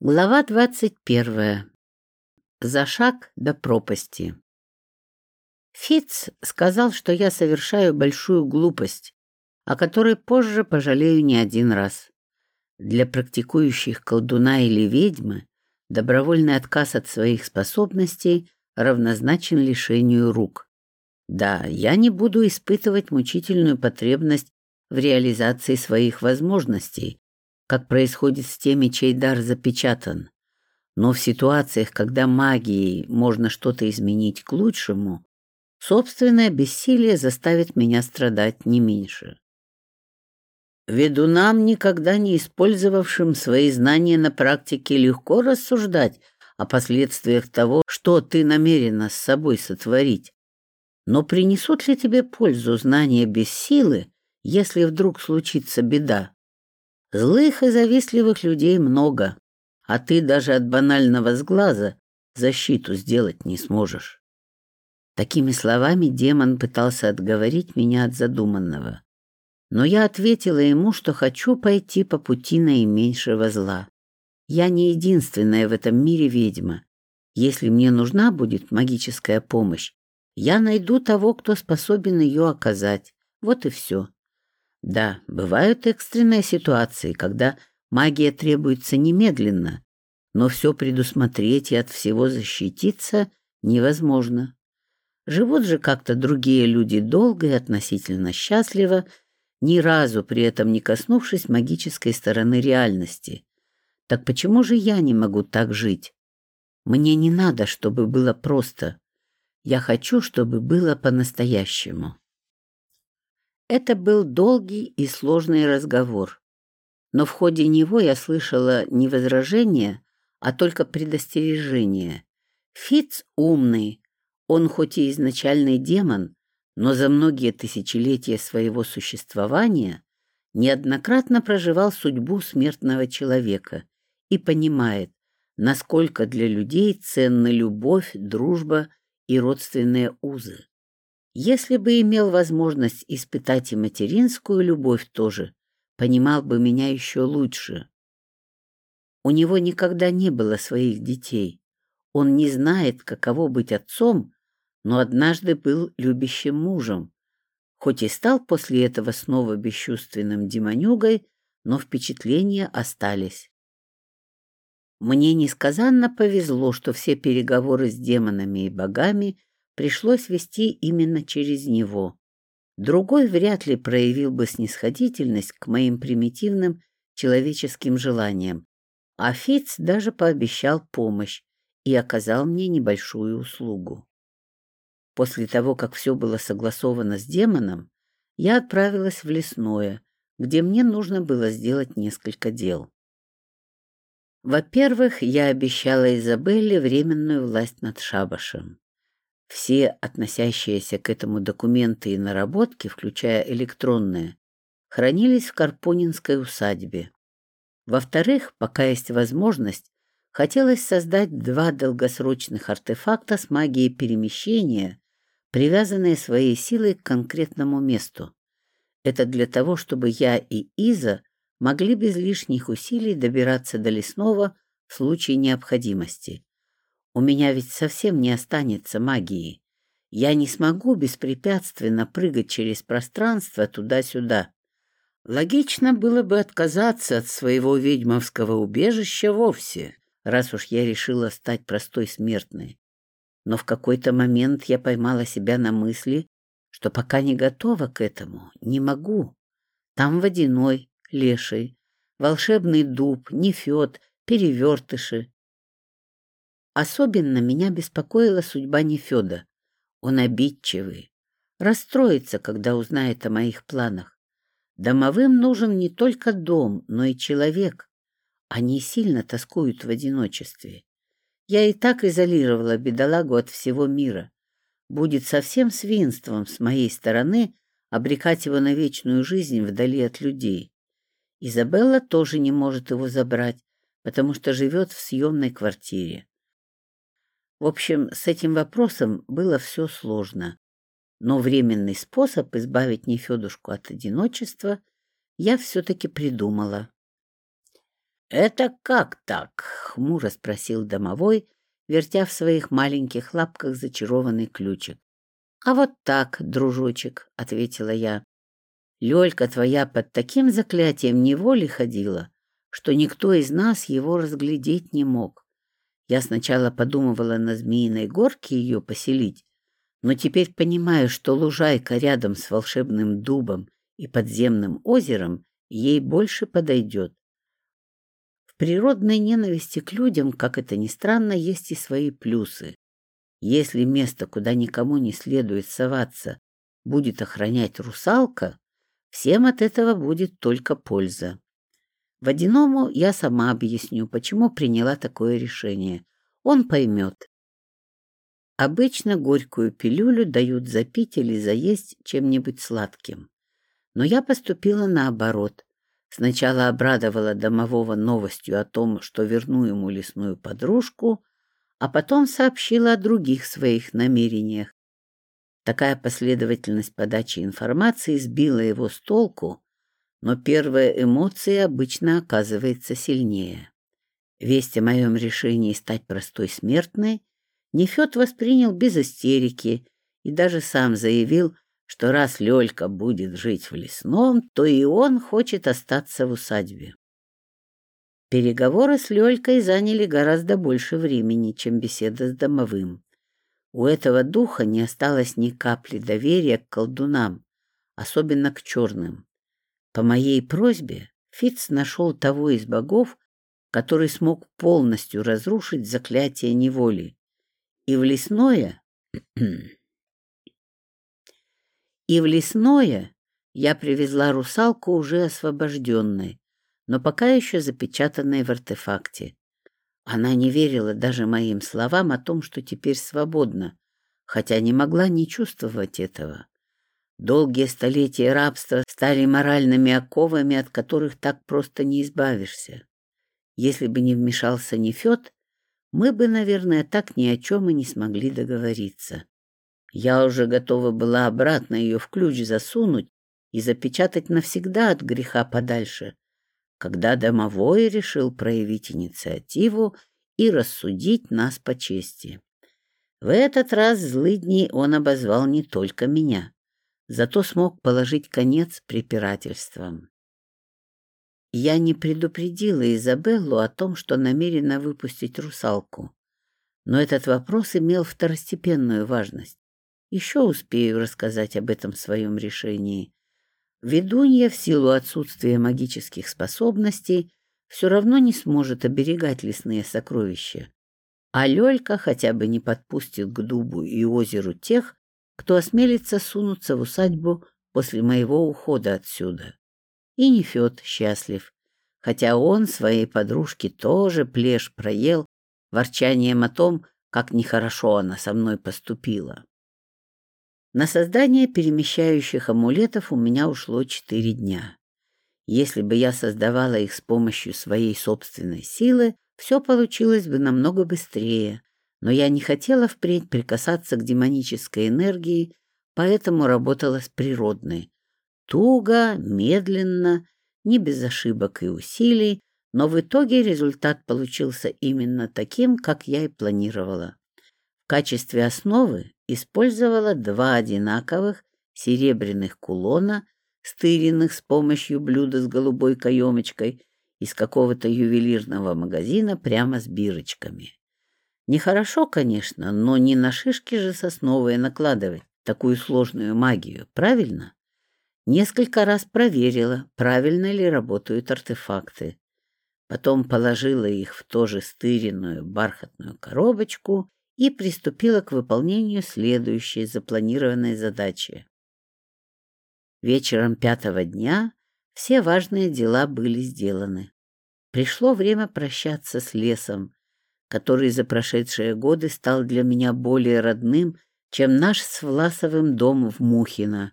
Глава двадцать первая. За шаг до пропасти. Фиц сказал, что я совершаю большую глупость, о которой позже пожалею не один раз. Для практикующих колдуна или ведьмы добровольный отказ от своих способностей равнозначен лишению рук. Да, я не буду испытывать мучительную потребность в реализации своих возможностей, как происходит с теми, чей дар запечатан. Но в ситуациях, когда магией можно что-то изменить к лучшему, собственное бессилие заставит меня страдать не меньше. Ведунам, никогда не использовавшим свои знания на практике, легко рассуждать о последствиях того, что ты намерена с собой сотворить. Но принесут ли тебе пользу знания без силы, если вдруг случится беда? Злых и завистливых людей много, а ты даже от банального сглаза защиту сделать не сможешь. Такими словами демон пытался отговорить меня от задуманного. Но я ответила ему, что хочу пойти по пути наименьшего зла. Я не единственная в этом мире ведьма. Если мне нужна будет магическая помощь, я найду того, кто способен ее оказать. Вот и все. Да, бывают экстренные ситуации, когда магия требуется немедленно, но все предусмотреть и от всего защититься невозможно. Живут же как-то другие люди долго и относительно счастливо, ни разу при этом не коснувшись магической стороны реальности. Так почему же я не могу так жить? Мне не надо, чтобы было просто. Я хочу, чтобы было по-настоящему. Это был долгий и сложный разговор. Но в ходе него я слышала не возражения, а только предостережение. Фиц умный. Он хоть и изначальный демон, но за многие тысячелетия своего существования неоднократно проживал судьбу смертного человека и понимает, насколько для людей ценны любовь, дружба и родственные узы. Если бы имел возможность испытать и материнскую любовь тоже, понимал бы меня еще лучше. У него никогда не было своих детей. Он не знает, каково быть отцом, но однажды был любящим мужем. Хоть и стал после этого снова бесчувственным демонюгой, но впечатления остались. Мне несказанно повезло, что все переговоры с демонами и богами пришлось вести именно через него. Другой вряд ли проявил бы снисходительность к моим примитивным человеческим желаниям, а Фиц даже пообещал помощь и оказал мне небольшую услугу. После того, как все было согласовано с демоном, я отправилась в лесное, где мне нужно было сделать несколько дел. Во-первых, я обещала Изабелле временную власть над шабашем. Все относящиеся к этому документы и наработки, включая электронные, хранились в Карпунинской усадьбе. Во-вторых, пока есть возможность, хотелось создать два долгосрочных артефакта с магией перемещения, привязанные своей силой к конкретному месту. Это для того, чтобы я и Иза могли без лишних усилий добираться до лесного в случае необходимости. У меня ведь совсем не останется магии. Я не смогу беспрепятственно прыгать через пространство туда-сюда. Логично было бы отказаться от своего ведьмовского убежища вовсе, раз уж я решила стать простой смертной. Но в какой-то момент я поймала себя на мысли, что пока не готова к этому, не могу. Там водяной, леший, волшебный дуб, нефед, перевертыши, Особенно меня беспокоила судьба Нефеда. Он обидчивый, расстроится, когда узнает о моих планах. Домовым нужен не только дом, но и человек. Они сильно тоскуют в одиночестве. Я и так изолировала бедолагу от всего мира. Будет совсем свинством с моей стороны обрекать его на вечную жизнь вдали от людей. Изабелла тоже не может его забрать, потому что живет в съемной квартире. В общем, с этим вопросом было все сложно. Но временный способ избавить Нефедушку от одиночества я все-таки придумала. «Это как так?» — хмуро спросил домовой, вертя в своих маленьких лапках зачарованный ключик. «А вот так, дружочек», — ответила я. «Лёлька твоя под таким заклятием неволи ходила, что никто из нас его разглядеть не мог. Я сначала подумывала на Змеиной горке ее поселить, но теперь понимаю, что лужайка рядом с волшебным дубом и подземным озером ей больше подойдет. В природной ненависти к людям, как это ни странно, есть и свои плюсы. Если место, куда никому не следует соваться, будет охранять русалка, всем от этого будет только польза. Водяному я сама объясню, почему приняла такое решение. Он поймет. Обычно горькую пилюлю дают запить или заесть чем-нибудь сладким. Но я поступила наоборот. Сначала обрадовала домового новостью о том, что верну ему лесную подружку, а потом сообщила о других своих намерениях. Такая последовательность подачи информации сбила его с толку, но первая эмоция обычно оказывается сильнее. Весть о моем решении стать простой смертной Нефед воспринял без истерики и даже сам заявил, что раз Лёлька будет жить в лесном, то и он хочет остаться в усадьбе. Переговоры с Лёлькой заняли гораздо больше времени, чем беседа с домовым. У этого духа не осталось ни капли доверия к колдунам, особенно к черным. По моей просьбе Фиц нашел того из богов, который смог полностью разрушить заклятие неволи. И в лесное И в лесное я привезла русалку уже освобожденной, но пока еще запечатанной в артефакте. Она не верила даже моим словам о том, что теперь свободна, хотя не могла не чувствовать этого. Долгие столетия рабства стали моральными оковами, от которых так просто не избавишься. Если бы не вмешался Нефед, мы бы, наверное, так ни о чем и не смогли договориться. Я уже готова была обратно ее в ключ засунуть и запечатать навсегда от греха подальше, когда домовой решил проявить инициативу и рассудить нас по чести. В этот раз злыдней он обозвал не только меня, зато смог положить конец препирательствам. Я не предупредила Изабеллу о том, что намерена выпустить русалку, но этот вопрос имел второстепенную важность. Еще успею рассказать об этом своем решении. Ведунья в силу отсутствия магических способностей все равно не сможет оберегать лесные сокровища. А Лёлька хотя бы не подпустит к дубу и озеру тех, кто осмелится сунуться в усадьбу после моего ухода отсюда. И Нефёд счастлив, хотя он своей подружке тоже плешь проел ворчанием о том, как нехорошо она со мной поступила. На создание перемещающих амулетов у меня ушло четыре дня. Если бы я создавала их с помощью своей собственной силы, все получилось бы намного быстрее, но я не хотела впредь прикасаться к демонической энергии, поэтому работала с природной. Туго, медленно, не без ошибок и усилий, но в итоге результат получился именно таким, как я и планировала. В качестве основы использовала два одинаковых серебряных кулона, стыренных с помощью блюда с голубой каемочкой из какого-то ювелирного магазина прямо с бирочками. Нехорошо, конечно, но не на шишки же сосновые накладывать такую сложную магию, правильно? Несколько раз проверила, правильно ли работают артефакты. Потом положила их в тоже стыренную бархатную коробочку и приступила к выполнению следующей запланированной задачи. Вечером пятого дня все важные дела были сделаны. Пришло время прощаться с лесом, который за прошедшие годы стал для меня более родным, чем наш с Власовым дом в Мухино.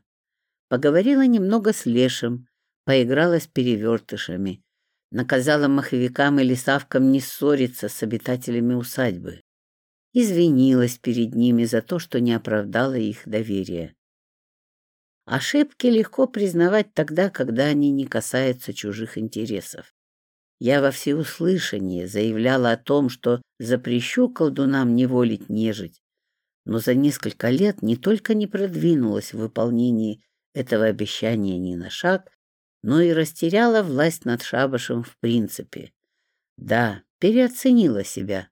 Поговорила немного с Лешем, поиграла с перевертышами, наказала маховикам и лесавкам не ссориться с обитателями усадьбы извинилась перед ними за то, что не оправдала их доверия. Ошибки легко признавать тогда, когда они не касаются чужих интересов. Я во всеуслышание заявляла о том, что запрещу колдунам неволить нежить, но за несколько лет не только не продвинулась в выполнении этого обещания ни на шаг, но и растеряла власть над шабашем в принципе. Да, переоценила себя.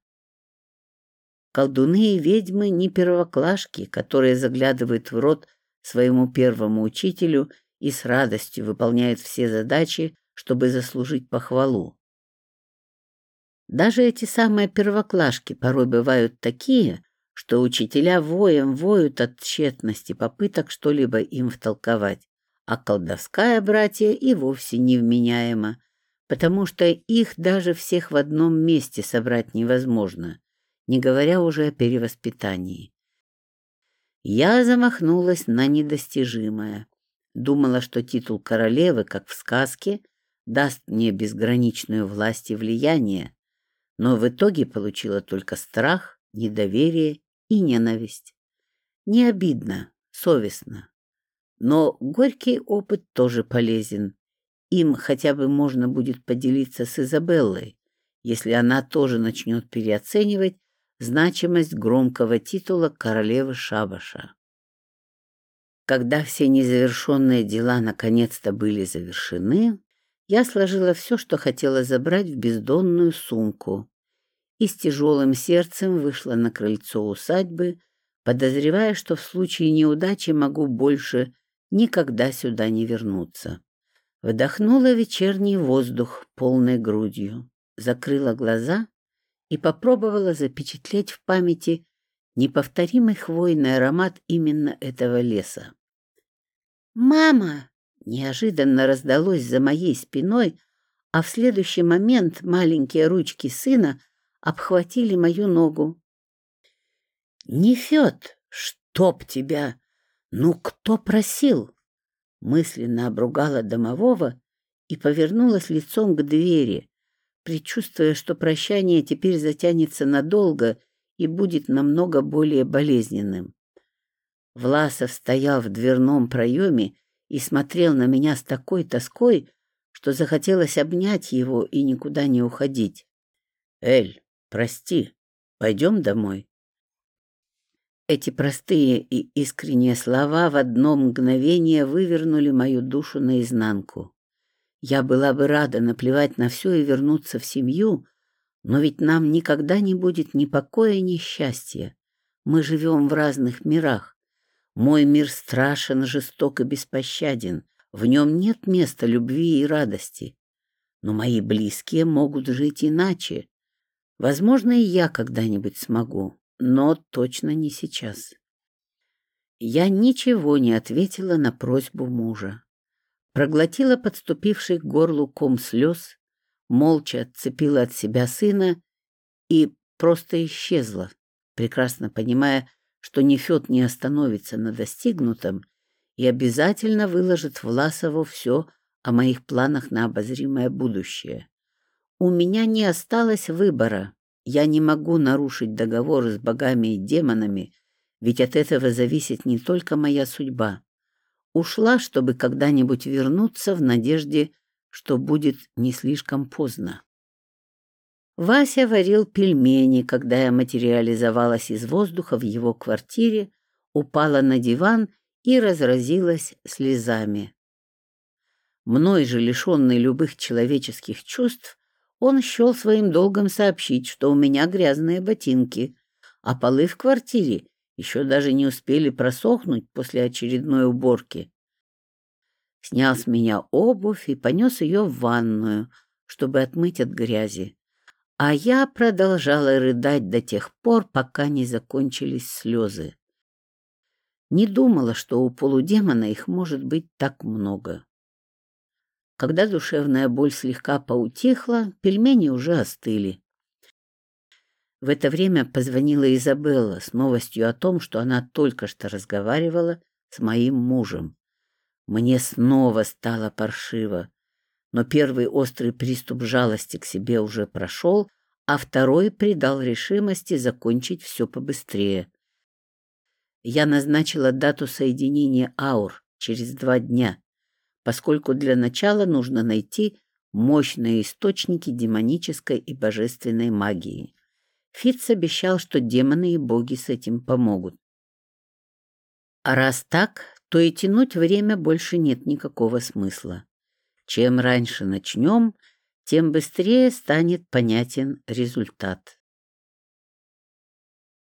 Колдуны и ведьмы не первоклашки, которые заглядывают в рот своему первому учителю и с радостью выполняют все задачи, чтобы заслужить похвалу. Даже эти самые первоклашки порой бывают такие, что учителя воем воют от тщетности попыток что-либо им втолковать, а колдовская братья и вовсе невменяема, потому что их даже всех в одном месте собрать невозможно, не говоря уже о перевоспитании. Я замахнулась на недостижимое. Думала, что титул королевы, как в сказке, даст мне безграничную власть и влияние, но в итоге получила только страх, недоверие и ненависть. Не обидно, совестно. Но горький опыт тоже полезен. Им хотя бы можно будет поделиться с Изабеллой, если она тоже начнет переоценивать значимость громкого титула королевы Шабаша. Когда все незавершенные дела наконец-то были завершены, я сложила все, что хотела забрать в бездонную сумку и с тяжелым сердцем вышла на крыльцо усадьбы, подозревая, что в случае неудачи могу больше никогда сюда не вернуться. Вдохнула вечерний воздух полной грудью, закрыла глаза и попробовала запечатлеть в памяти неповторимый хвойный аромат именно этого леса. «Мама!» — неожиданно раздалось за моей спиной, а в следующий момент маленькие ручки сына обхватили мою ногу. «Нефёд, чтоб тебя! Ну, кто просил?» Мысленно обругала домового и повернулась лицом к двери, предчувствуя, что прощание теперь затянется надолго и будет намного более болезненным. Власов стоял в дверном проеме и смотрел на меня с такой тоской, что захотелось обнять его и никуда не уходить. «Эль, прости, пойдем домой». Эти простые и искренние слова в одно мгновение вывернули мою душу наизнанку. Я была бы рада наплевать на все и вернуться в семью, но ведь нам никогда не будет ни покоя, ни счастья. Мы живем в разных мирах. Мой мир страшен, жесток и беспощаден. В нем нет места любви и радости. Но мои близкие могут жить иначе. Возможно, и я когда-нибудь смогу, но точно не сейчас. Я ничего не ответила на просьбу мужа проглотила подступивший к горлу ком слез, молча отцепила от себя сына и просто исчезла, прекрасно понимая, что Нефед не остановится на достигнутом и обязательно выложит Власову все о моих планах на обозримое будущее. У меня не осталось выбора. Я не могу нарушить договор с богами и демонами, ведь от этого зависит не только моя судьба. Ушла, чтобы когда-нибудь вернуться в надежде, что будет не слишком поздно. Вася варил пельмени, когда я материализовалась из воздуха в его квартире, упала на диван и разразилась слезами. Мной же, лишенный любых человеческих чувств, он счел своим долгом сообщить, что у меня грязные ботинки, а полы в квартире еще даже не успели просохнуть после очередной уборки. Снял с меня обувь и понес ее в ванную, чтобы отмыть от грязи. А я продолжала рыдать до тех пор, пока не закончились слезы. Не думала, что у полудемона их может быть так много. Когда душевная боль слегка поутихла, пельмени уже остыли. В это время позвонила Изабелла с новостью о том, что она только что разговаривала с моим мужем. Мне снова стало паршиво, но первый острый приступ жалости к себе уже прошел, а второй придал решимости закончить все побыстрее. Я назначила дату соединения аур через два дня, поскольку для начала нужно найти мощные источники демонической и божественной магии. Фитц обещал, что демоны и боги с этим помогут. А раз так, то и тянуть время больше нет никакого смысла. Чем раньше начнем, тем быстрее станет понятен результат.